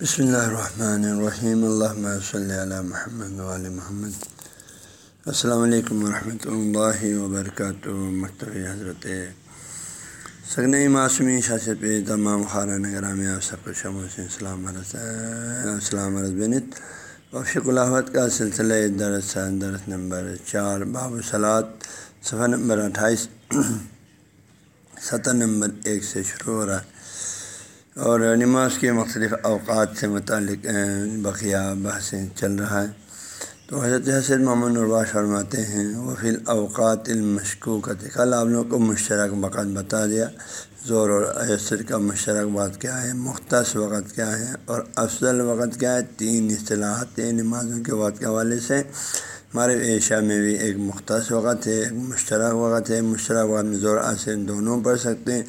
بسم اللہ الرحمن الرحیم اللہ صلی علی محمد علیہ محمد السلام علیکم ورحمۃ اللہ وبرکاتہ مکتب حضرت سگن معصومی شاست پہ تمام خارہ گرامی آپ سب کو شم السلام السلام عرض بنت وفق الحت کا سلسلہ درس درس نمبر چار باب سلاد صفحہ نمبر اٹھائیس ستر نمبر ایک سے شروع ہو رہا ہے اور نماز کے مختلف اوقات سے متعلق بقیہ بحثیں چل رہا ہے۔ تو حضرت حسد محمد الرباش فرماتے ہیں وہ فی الاوقات المشکوکت کل آپ لوگوں کو مشترک وقت بتا دیا۔ زور اور عصر کا مشترک بات کیا ہے، مختص وقت کیا ہے، اور افضل وقت کیا ہے؟ تین اصطلاحات نمازوں کے وقت کے حوالے سے۔ ہمارے ایشیا میں بھی ایک مختص وقت ہے، ایک مشترک وقت ہے۔ مشترک وقت میں زور عصر دونوں پڑھ سکتے ہیں۔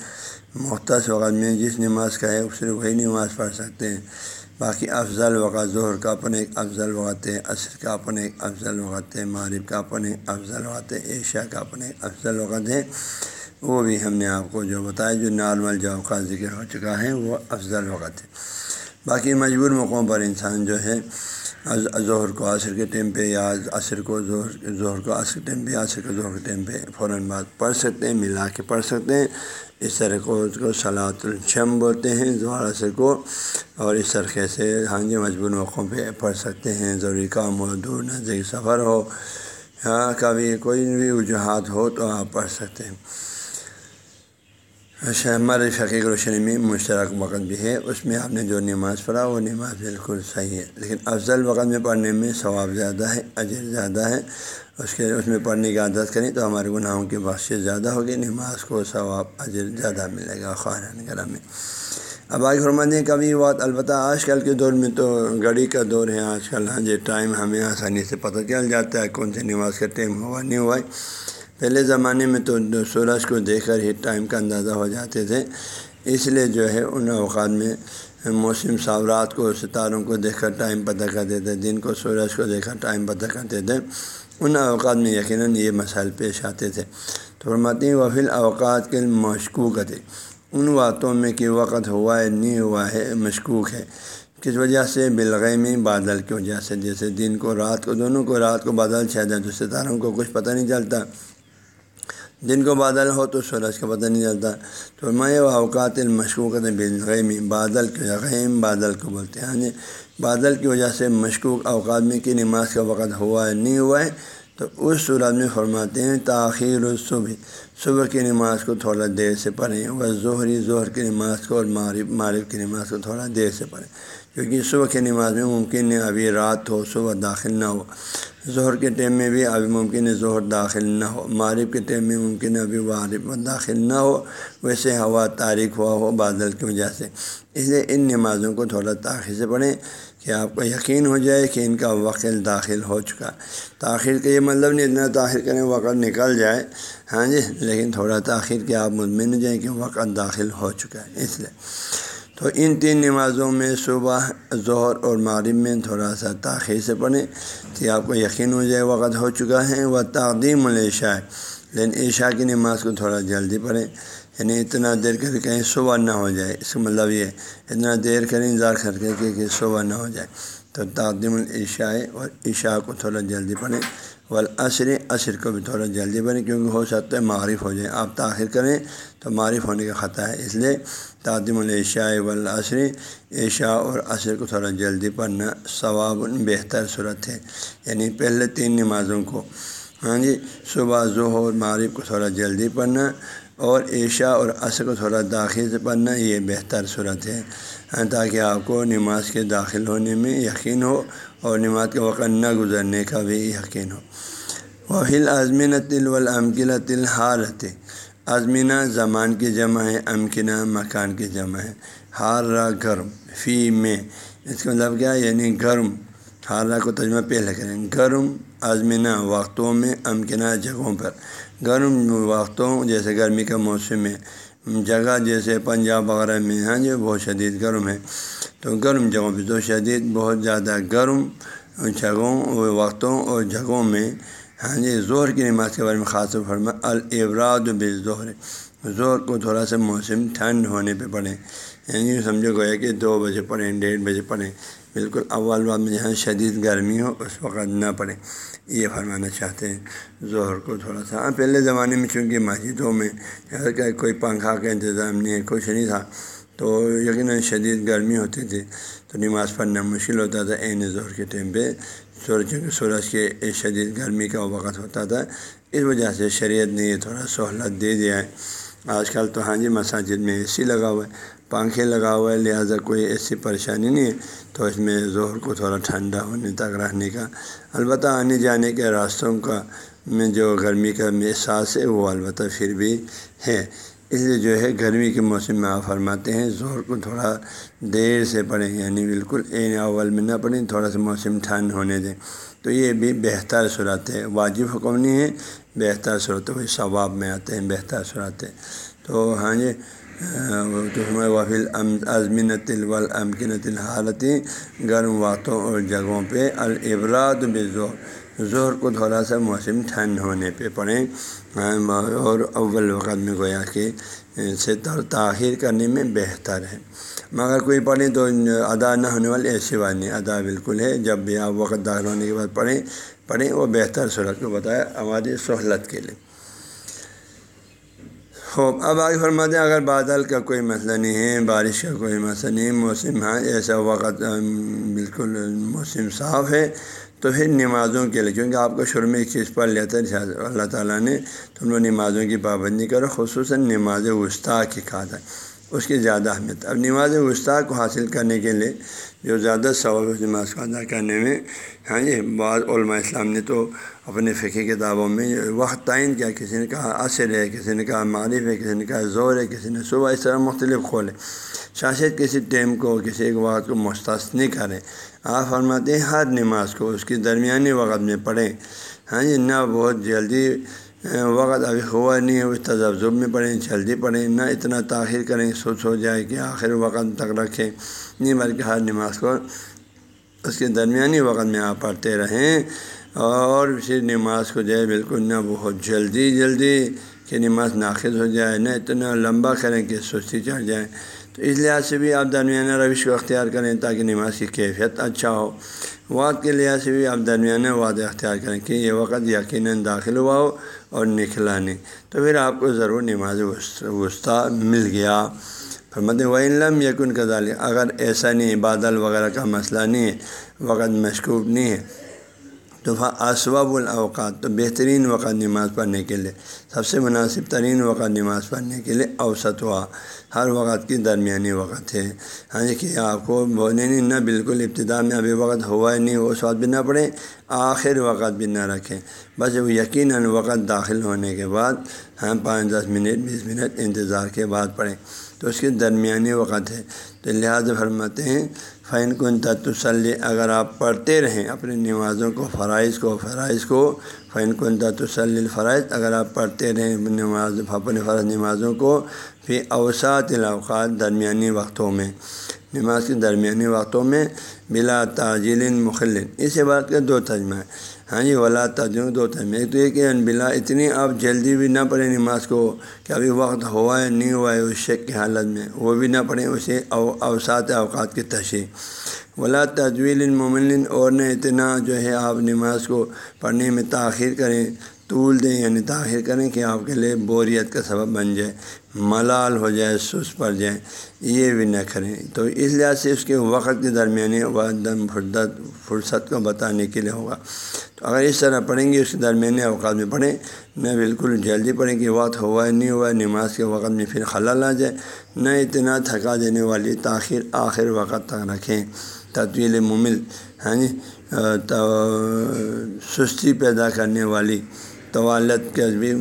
مختص وقت میں جس نماز کا ہے صرف وہی نماز پڑھ سکتے ہیں۔ باقی افضل وقت ظہر کا اپن ایک افضل وقت ہے، عصر کا اپن ایک افضل وقت ہے معرب کا اپن ایک افضل وقت ہے، ایشیا کا اپن ایک افضل وقت ہے۔ وہ بھی ہم نے آپ کو جو بتایا، جو نارمل جو کا ذکر ہو چکا ہے، وہ افضل وقت ہے۔ باقی مجبور موقعوں پر انسان جو ہے ظہر کو عصر کے ٹائم پہ یا عصر کو ظہر ظہر کو عصر کے ٹائم پہ یا عصر کو ظہر کے ٹائم پہ فوراً بعد پڑھ سکتے ہیں، ملا کے پڑھ سکتے ہیں۔ اس طرح کو اس کو صلاۃ الشم بولتے ہیں ظہر عصر کو۔ اور اس طریقے سے ہاں جی مجبور موقعوں پہ پڑھ سکتے ہیں۔ ضروری کام ہو، دور نزدیک سفر ہو یا کبھی کوئی بھی وجوہات ہو تو آپ پڑھ سکتے ہیں۔ اچھا ہمارے فقیق روشنی میں مشترک وقت بھی ہے، اس میں آپ نے جو نماز پڑھا وہ نماز بالکل صحیح ہے، لیکن افضل وقت میں پڑھنے میں ثواب زیادہ ہے، اجر زیادہ ہے، اس کے، اس میں پڑھنے کی عادت کریں تو ہمارے گناہوں کی بخش زیادہ ہوگی، نماز کو ثواب، اجر زیادہ ملے گا خواہران گرہ میں اب آج فرما دیں کبھی بات، البتہ آج کل کے دور میں تو گھڑی کا دور ہے، آج کل ہاں جی ٹائم ہمیں آسانی سے پتہ چل جاتا ہے کون سی نماز کا ٹائم ہوا، نہیں ہوا۔ ہے پہلے زمانے میں تو سورج کو دیکھ کر ہی ٹائم کا اندازہ ہو جاتے تھے، اس لیے جو ہے ان اوقات میں موسم ساورات کو، ستاروں کو دیکھ کر ٹائم پتہ کرتے تھے دن کو سورج کو دیکھ کر ٹائم پتہ کرتے تھے ان اوقات میں یقیناً یہ مسائل پیش آتے تھے۔ تو فرماتی وفیل اوقات کے مشکوک تھے ان باتوں میں کہ وقت ہوا ہے، نہیں ہوا ہے، مشکوک ہے۔ کس وجہ سے؟ بلغمی بادل کی وجہ سے۔ جیسے دن کو رات کو، دونوں کو رات کو بادل چھا تو ستاروں کو کچھ پتہ نہیں چلتا۔ دن کو بادل ہو تو سورج کا پتہ نہیں چلتا۔ تو میں وہ اوقات المشکوکت بلغمی بادل کے غیم بادل کو بولتے ہیں۔ یعنی بادل کی وجہ سے مشکوک اوقات میں کہ نماز کا وقت ہوا ہے نہیں ہوا ہے۔ تو اس صورت میں فرماتے ہیں، تاخیر صبح صبح کی نماز کو تھوڑا دیر سے پڑھیں وہ ظہری، ظہر کی نماز کو اور معرف معرف کی نماز کو تھوڑا دیر سے پڑھیں۔ کیونکہ صبح کی نماز میں ممکن ہے ابھی رات ہو، صبح داخل نہ ہو۔ ظہر کے ٹائم میں بھی ابھی ممکن ہے ظہر داخل نہ ہو۔ معرف کے ٹائم میں ممکن ہے ابھی معرف داخل نہ ہو۔ ویسے ہوا تاریخ ہوا ہو بادل کی وجہ سے۔ اس لیے ان نمازوں کو تھوڑا تاخیر سے پڑھیں کہ آپ کو یقین ہو جائے کہ ان کا وقت داخل ہو چکا۔ تاخیر کا یہ مطلب نہیں اتنا تاخیر کریں وقت نکل جائے۔ ہاں جی لیکن تھوڑا تاخیر کے آپ مطمئن ہو جائیں کہ وقت داخل ہو چکا ہے۔ اس لیے تو ان تین نمازوں میں صبح، ظہر اور معرب میں تھوڑا سا تاخیر سے پڑھیں کہ آپ کو یقین ہو جائے وقت ہو چکا ہے وہ تعدیم العشاء ہے لیکن عشاء کی نماز کو تھوڑا جلدی پڑھیں یعنی اتنا دیر کر کے کہیں صبح نہ ہو جائے۔ اس کا مطلب یہ اتنا دیر کریں انتظار کر کے کہ صبح نہ ہو جائے۔ تو تعدیم العشاء اور عشاء کو تھوڑا جلدی پڑھیں۔ والعصر، عصر کو بھی تھوڑا جلدی بنے کیونکہ ہو سکتا ہے معرف ہو جائے۔ آپ تاخیر کریں تو معرف ہونے کا خطہ ہے۔ اس لیے تعدم العشاء والعصر، عشاء اور عصر کو تھوڑا جلدی پڑھنا ثواب بہتر صورت ہے۔ یعنی پہلے تین نمازوں کو۔ ہاں جی صبح، ظہر معرف کو تھوڑا جلدی پڑھنا۔ اور عشاء اور عصر کو تھوڑا داخل سے پڑھنا یہ بہتر صورت ہے۔ ہاں، تاکہ آپ کو نماز کے داخل ہونے میں یقین ہو اور نماز کے وقت نہ گزرنے کا بھی یقین ہو۔ وحل آزمین تل والامکل تل حالت آزمینہ زمان کی جمع ہے، امکنہ مکان کی جمع ہے۔ ہار را گرم، فی میں۔ اس کا مطلب کیا؟ یعنی گرم۔ ہارا کو ترجمہ پہلے کریں۔ گرم آزمینہ وقتوں میں، امکنہ جگہوں پر۔ گرم وقتوں جیسے گرمی کا موسم ہے جگہ جیسے پنجاب وغیرہ میں ہاں جو بہت شدید گرم ہے۔ تو گرم جگہوں پہ تو شدید، بہت زیادہ گرم جگہوں وقتوں اور جگہوں میں ہاں جی زہر کی نماز کے بارے میں خاص فرما البراد بے ظہر زور کو تھوڑا سا موسم ٹھنڈ ہونے پہ پڑھیں۔ یعنی سمجھو گویا کہ دو بجے پڑھیں، ڈیڑھ بجے پڑھیں۔ بالکل اول بات میں جہاں شدید گرمی ہو، اس وقت نہ پڑھیں۔ یہ فرمانا چاہتے ہیں، ظہر کو تھوڑا سا۔ ہاں پہلے زمانے میں چونکہ مسجدوں میں کوئی پنکھا کا انتظام نہیں ہے، کچھ نہیں تھا، تو یقیناً شدید گرمی ہوتی تھی، تو نماز پڑھنا مشکل ہوتا تھا۔ عین ظہر کے ٹائم پہ سورج سورج کے شدید گرمی کا وقت ہوتا تھا، اس وجہ سے شریعت نے یہ تھوڑا سہولت دے دیا ہے۔ آج کل تو ہاں جی مساجد میں اے سی لگا ہوا ہے۔ پنکھے لگا ہوا ہے، لہٰذا کوئی ایسی پریشانی نہیں ہے۔ تو اس میں زہر کو تھوڑا ٹھنڈا ہونے تک رہنے کا۔ البتہ آنے جانے کے راستوں کا میں جو گرمی کا احساس ہے، وہ البتہ پھر بھی ہے۔ اس لیے جو ہے، گرمی کے موسم میں آپ فرماتے ہیں، زہر کو تھوڑا دیر سے پڑھیں یعنی بالکل این اول میں نہ پڑھیں، تھوڑا سا موسم ٹھنڈ ہونے دیں۔ تو یہ بھی بہتر صورت ہے۔ واجب حکم نہیں ہے، بہتر صورت وہی ثواب میں آتے ہیں، بہتر صورت ہے۔ تو ہاں جی وفیل ازمین تلول امکنت الحالتی گرم وقتوں اور جگہوں پہ البراد بزور زور کو تھوڑا سا موسم ٹھنڈ ہونے پہ پڑھیں اور اول وقت میں گویا کہ سے تاخیر کرنے میں بہتر ہے۔ مگر کوئی پڑھیں تو ادا نہ ہونے والی ایسی بات نہیں، ادا بالکل ہے۔ جب بھی آپ وقت داخل ہونے کے بعد پڑھیں پڑھیں وہ بہتر صورت کو بتایا ہماری سہولت کے لیے۔ خوب، اب آگے فرماتے ہیں، اگر بادل کا کوئی مسئلہ نہیں ہے، بارش کا کوئی مسئلہ نہیں، موسم ہاں ایسا وقت بالکل موسم صاف ہے، تو پھر نمازوں کے لیے، کیونکہ آپ کو شروع میں ایک چیز پڑھ لیتا ہے اللہ تعالیٰ نے، تم لوگ نمازوں کی پابندی کرو، خصوصاً نماز وسطیٰ کی کہا تھا۔ اس کی زیادہ اہمیت۔ اب نماز وسطیٰ کو حاصل کرنے کے لیے جو زیادہ ثواب اس نماز کو ادا کرنے میں ہاں جی بعض علماء اسلام نے تو اپنے فقی کتابوں میں وقت تعین کیا، کسی نے کہا عصر ہے، کسی نے کہا معرف ہے، کسی نے کہا زور ہے، کسی نے صبح اس طرح مختلف کھولے۔ شاشت کسی ٹیم کو، کسی ایک وقت کو مختص نہیں کریں آپ فرماتے ہیں ہر نماز کو اس کی درمیانی وقت میں پڑھیں۔ ہاں جی نہ بہت جلدی وقت ابھی ہوا نہیں ہے، اس تجزب میں پڑھیں، جلدی پڑھیں، نہ اتنا تاخیر کریں، سوچ ہو جائے کہ آخر وقت تک رکھیں۔ نہیں، بلکہ ہر نماز کو اس کے درمیانی وقت میں آپ پڑھتے رہیں۔ اور پھر نماز کو جو ہے بالکل نہ بہت جلدی جلدی کہ نماز ناخذ ہو جائے، نہ اتنا لمبا کریں کہ سستی چڑھ جائے۔ تو اس لحاظ سے بھی آپ درمیانہ روش کو اختیار کریں تاکہ نماز کی کیفیت اچھا ہو۔ وقت کے لحاظ سے بھی آپ درمیانہ وعدہ اختیار کریں کہ یہ وقت یقیناً داخل ہوا ہو اور نکلا نہیں۔ تو پھر آپ کو ضرور نماز وسطیٰ مل گیا۔ فرمت و علم یقن کا اگر ایسا نہیں، بادل وغیرہ کا مسئلہ نہیں ہے وقت مشکوب نہیں ہے۔ تو اسباب الاوقات، تو بہترین وقت نماز پڑھنے کے لیے، سب سے مناسب ترین وقت نماز پڑھنے کے لیے اوسط ہوا ہر وقت کی درمیانی وقت ہے۔ ہاں جی کہ آپ کو بولنے نہیں، نہ بالکل ابتدا میں ابھی وقت ہوا ہی نہیں، اس وقت بھی نہ پڑھیں، آخر وقت بھی نہ رکھیں۔ بس وہ یقیناً وقت داخل ہونے کے بعد ہاں پانچ دس منٹ، بیس منٹ انتظار کے بعد پڑھیں۔ تو اس کے درمیانی وقت ہے۔ تو لہٰذا فرماتے ہیں فین کن تسلی اگر آپ پڑھتے رہیں اپنی نمازوں کو، فرائض کو فرائض کو فین کن تسلی الفرائض، اگر آپ پڑھتے رہیں نماز اپنے فرض نمازوں کو پھر اوسات الاوقات، درمیانی وقتوں میں، نماز کے درمیانی وقتوں میں، بلا تاجل مخل اس بات کا دو تجمہ ہے۔ ہاں جی ولا تجود ہوتا ہے ایک تو یہ کہ بلا اتنی آپ جلدی بھی نہ پڑھیں نماز کو کہ ابھی وقت ہوا ہے، نہیں ہوا ہے، اس شک کی حالت میں۔ وہ بھی نہ پڑھیں اسے اوسات اوقات کی تشریح۔ ولا تجویل مومن اور نہ اتنا جو ہے آپ نماز کو پڑھنے میں تاخیر کریں۔ طول دیں یعنی تاخیر کریں کہ آپ کے لیے بوریت کا سبب بن جائے، ملال ہو جائے، سس پڑ جائے، یہ بھی نہ کریں۔ تو اس لحاظ سے اس کے وقت کے درمیانی دم، فردت، فرصت کو بتانے کے لیے ہوگا۔ تو اگر اس طرح پڑھیں گے، اس کے درمیانی اوقات میں پڑھیں۔ نہ بالکل جلدی پڑھیں کہ وقت ہوا ہے نہیں ہوا ہے نماز کے وقت میں پھر خلل آ جائے، نہ اتنا تھکا دینے والی تاخیر آخر وقت تک رکھیں۔ تطویل ممل ہاں جی سستی پیدا کرنے والی طوالت کے بھی،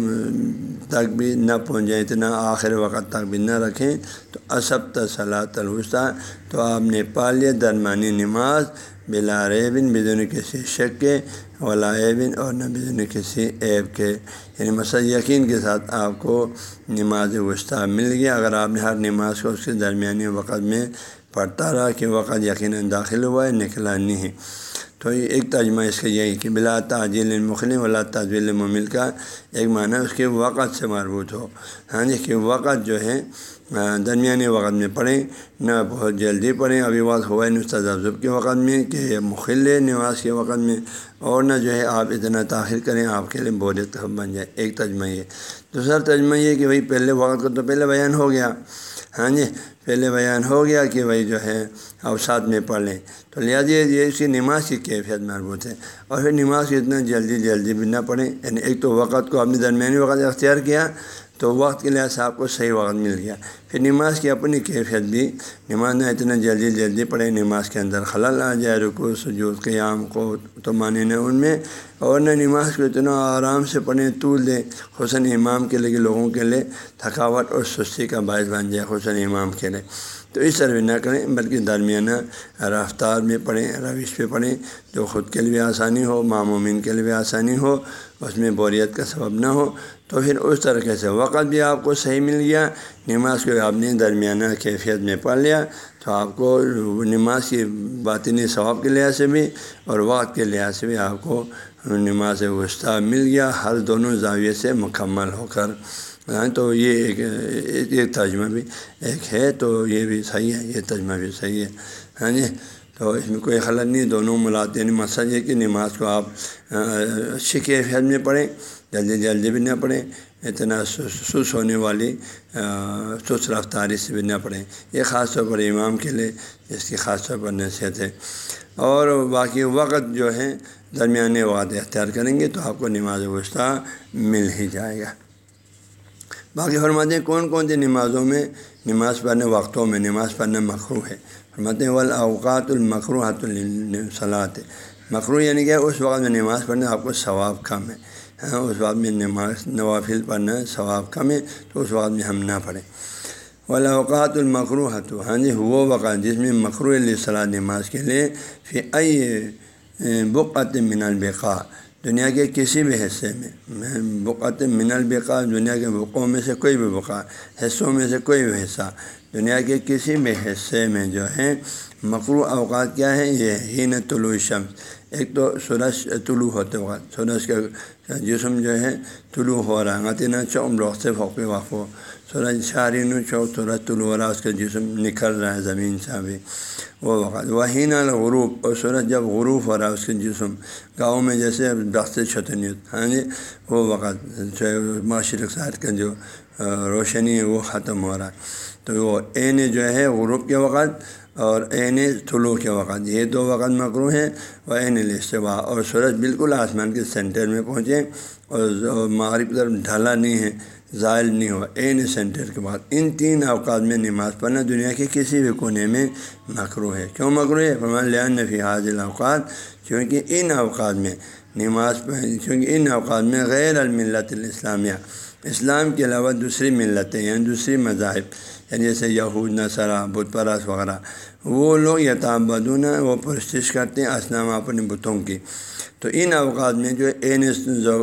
تک بھی نہ پہنچ جائیں اتنا آخر وقت تک بھی نہ رکھیں۔ تو اسب تصلاۃ الوسطیٰ، تو آپ نے پا لیا درمانی نماز بلا ریبن بدون کسی شک کے، ولا بن اور نہ بدون کسی ایب کے۔ یعنی مثلا یقین کے ساتھ آپ کو نماز وسطیٰ مل گیا اگر آپ نے ہر نماز کو اس کے درمیانی وقت میں پڑھتا رہا کہ وقت یقیناً داخل ہوا ہے، نکلا نہیں۔ ہے تو ایک ترجمہ اس کا یہی کہ بلا تاجل مخلم ولا تاجل ممل کا ایک معنی اس کے وقت سے مربوط ہو۔ ہاں جی کہ وقت جو ہے درمیانی وقت میں پڑھیں، نہ بہت جلدی پڑھیں۔ ابھی وقت ہوا نہیں تجزب کے وقت میں کہ مخل نواز کے وقت میں، اور نہ جو ہے آپ اتنا تاخیر کریں، آپ کے لیے بوریت بن جائے۔ ایک تجمہ یہ۔ دوسرا تجمہ یہ کہ بھائی پہلے وقت کا تو پہلے بیان ہو گیا۔ ہاں جی پہلے بیان ہو گیا کہ بھائی جو ہے اب ساتھ میں پڑھ لیں۔ تو لہٰذا یہ اس کی نماز کی کیفیت مربوط ہے اور پھر نماز اتنا جلدی جلدی بھی نہ پڑھیں۔ یعنی ایک تو وقت کو اپنے درمیانی وقت اختیار کیا۔ تو وقت کے لحاظ سے آپ کو صحیح وقت مل گیا۔ پھر نماز کی اپنی کیفیت بھی۔ نماز نہ اتنا جلدی جلدی پڑھے نماز کے اندر خلل آ جائے رکو سجود، قیام کو تو مانے نہ ان میں۔ اور نہ نماز کو اتنا آرام سے پڑھیں، طول دیں۔ حسن امام کے لیے، لوگوں کے لیے تھکاوٹ اور سستی کا باعث بن جائے حسن امام کے لیے۔ تو اس طرح نہ کریں، بلکہ درمیانہ رفتار میں پڑھیں، روش پہ پڑھیں۔ جو خود کے لیے بھی آسانی ہو معمومین کے لیے بھی آسانی ہو، اس میں بوریت کا سبب نہ ہو، تو پھر اس طریقے سے وقت بھی آپ کو صحیح مل گیا۔ نماز کو آپ نے درمیانہ کیفیت میں پڑھ لیا، تو آپ کو نماز کی باطنی ثواب کے لحاظ سے بھی اور وقت کے لحاظ سے بھی آپ کو نماز وسطی مل گیا۔ ہر دونوں زاویے سے مکمل ہو کر۔ ہاں تو یہ ایک ایک ترجمہ بھی ایک ہے، تو یہ بھی صحیح ہے، یہ ترجمہ بھی صحیح ہے۔ ہاں جی تو اس میں کوئی خلط نہیں، دونوں ملاتے یعنی مقصد یہ کہ نماز کو آپ اچھی کیفیت میں پڑھیں، جلدی جلدی بھی نہ پڑھیں، اتنا سس ہونے والی سس رفتاری سے بھی نہ پڑھیں۔ یہ خاص طور پر امام کے لیے اس کی خاص طور پر نصیحت ہے۔ اور باقی وقت جو ہے درمیانے وقت اختیار کریں گے، تو آپ کو نماز وسطی مل ہی جائے گا۔ باقی فرماتے ہیں کون کون سی نمازوں میں نماز پڑھنے وقتوں میں نماز پڑھنا مخرو ہے؟ فرماتے ہیں والاوقات المخروحات الصلاۃ مخرو یعنی کہ اس وقت میں نماز پڑھنا آپ کو ثواب کم ہے۔ ہاں اس وقت میں نماز، نوافل پڑھنا ثواب کم ہے تو اس وقت میں ہم نہ پڑھیں۔ والاوقات المخرو حتو ہاں جی وہ وقت جس میں مخرو علیہ صلاح نماز کے لیے پھر ائی بقت من البقاء۔ دنیا کے کسی بھی حصے میں بقت من البقاء دنیا کے بقوں میں سے کوئی بھی بقا حصوں میں سے کوئی بھی حصہ، دنیا کے کسی بھی حصے میں جو ہے مقروع اوقات کیا ہے یہ ہی نہ طلوع شمس۔ ایک تو سورج طلوع ہوتے وقت سورج کا جسم جو ہے طلوع ہو رہا ہے غتینہ چوم روخ سے فوق وقف سورج شارین چوک سورج طلوع ہو رہا ہے اس کا جسم نکل رہا ہے زمین سے ابھی۔ وہ وقت وہی نہ غروب اور سورج جب غروب ہو رہا ہے اس کے جسم، گاؤں میں جیسے دست چھتنی ہاں جی؟ وہ وقت معاشرک سائد کا جو روشنی ہے، وہ ختم ہو رہا ہے۔ تو وہ عین جو ہے غروب کے وقت اور عین طلوع کے وقت۔ یہ دو وقت مکرو ہیں، وہ عین الاستوا اور سورج بالکل آسمان کے سینٹر میں پہنچے اور مغرب طرف ڈھلا نہیں ہے۔ زائل نہیں ہوا۔ عین سینٹر کے بعد ان تین اوقات میں نماز پڑھنا دنیا کے کسی بھی کونے میں مکرو ہے۔ کیوں مکرو ہے؟ فرمان لیا نفی حاضل اوقات کیونکہ ان اوقات میں نماز کیونکہ ان اوقات میں غیر الملت الاسلامیہ، اسلام کے علاوہ دوسری ملتیں یعنی دوسری مذاہب یعنی جیسے یہود نصرا بت پرس وغیرہ۔ وہ لوگ یتابدون وہ پرستش کرتے ہیں اسلام اپنے بتوں کی۔ تو ان اوقات میں جو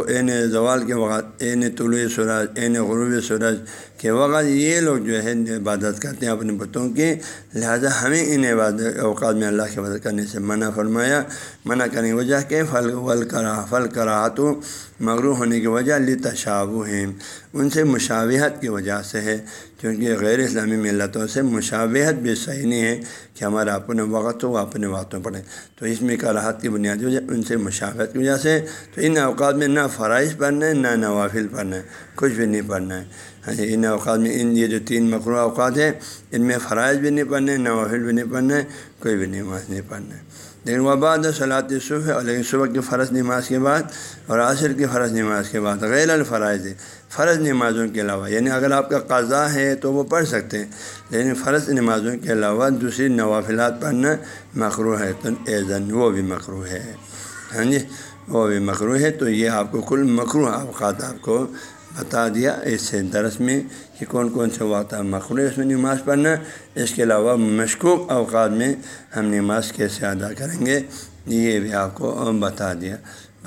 این زوال کے وقت، این طلوع سورج، این غروب سورج کے وقت یہ لوگ جو ہے عبادت کرتے ہیں اپنے بتوں کی، لہٰذا ہمیں ان عبادت اوقات میں اللہ کی عبادت کرنے سے منع فرمایا۔ منع کرنے کی وجہ کہ پھل ول کرا پھل کرا تو مغرو ہونے کی وجہ لی تشابو ہیں ان سے مشاوہت کی وجہ سے ہے کیونکہ غیر اسلامی ملتوں سے مشابہت بھی صحیح نہیں ہے کہ ہمارا اپنے وقت ہو اپنے وقتوں پڑھیں تو اس میں کراہت کی بنیادی وجہ، ان سے مشابہت کی وجہ سے، تو ان اوقات میں نہ فرائض پڑھنا ہے، نہ نوافل پڑھنا ہے، کچھ بھی نہیں پڑھنا ہے۔ ہاں جی ان اوقات میں ان یہ جو تین مقروع اوقات ہیں، ان میں فرائض بھی نہیں پڑھنے، نوافل بھی نہیں پڑھنا ہے کوئی بھی نماز نہیں پڑھنا ہے لیکن وہ بعد صلاحت صبح اور لیکن صبح کی فرض نماز کے بعد اور عصر کی فرض نماز کے بعد، غیر الفرائض، فرض نمازوں کے علاوہ۔ یعنی اگر آپ کا قضا ہے تو وہ پڑھ سکتے ہیں، لیکن فرض نمازوں کے علاوہ دوسری نوافلات پڑھنا مکرو ہے۔ تو ایزن وہ بھی مکرو ہے۔ ہاں جی وہ بھی مکرو ہے۔ تو یہ آپ کو کل مکرو اوقات آپ کو بتا دیا اس درس میں کہ کون کون سے وقت مخلوع اس میں نماز پڑھنا، اس کے علاوہ مشکوک اوقات میں ہم نماز کیسے ادا کریں گے، یہ بھی آپ کو بتا دیا۔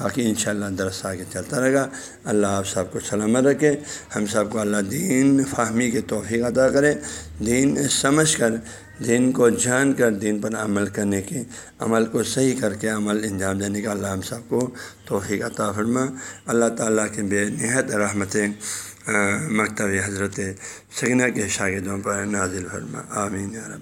باقی انشاءاللہ درس آگے چلتا رہے گا۔ اللہ آپ سب کو سلامت رکھے۔ ہم سب کو اللہ دین، فہمی کے توفیق عطا کرے۔ دین سمجھ کر دین کو جان کر دین پر عمل کرنے کے عمل کو صحیح کر کے عمل انجام دینے کا اللہ ہم سب کو توفیق عطا فرما۔ اللہ تعالیٰ کے بے نہایت رحمتیں مکتب حضرت سگنا کے شاگردوں پر نازل فرما۔ آمین عرب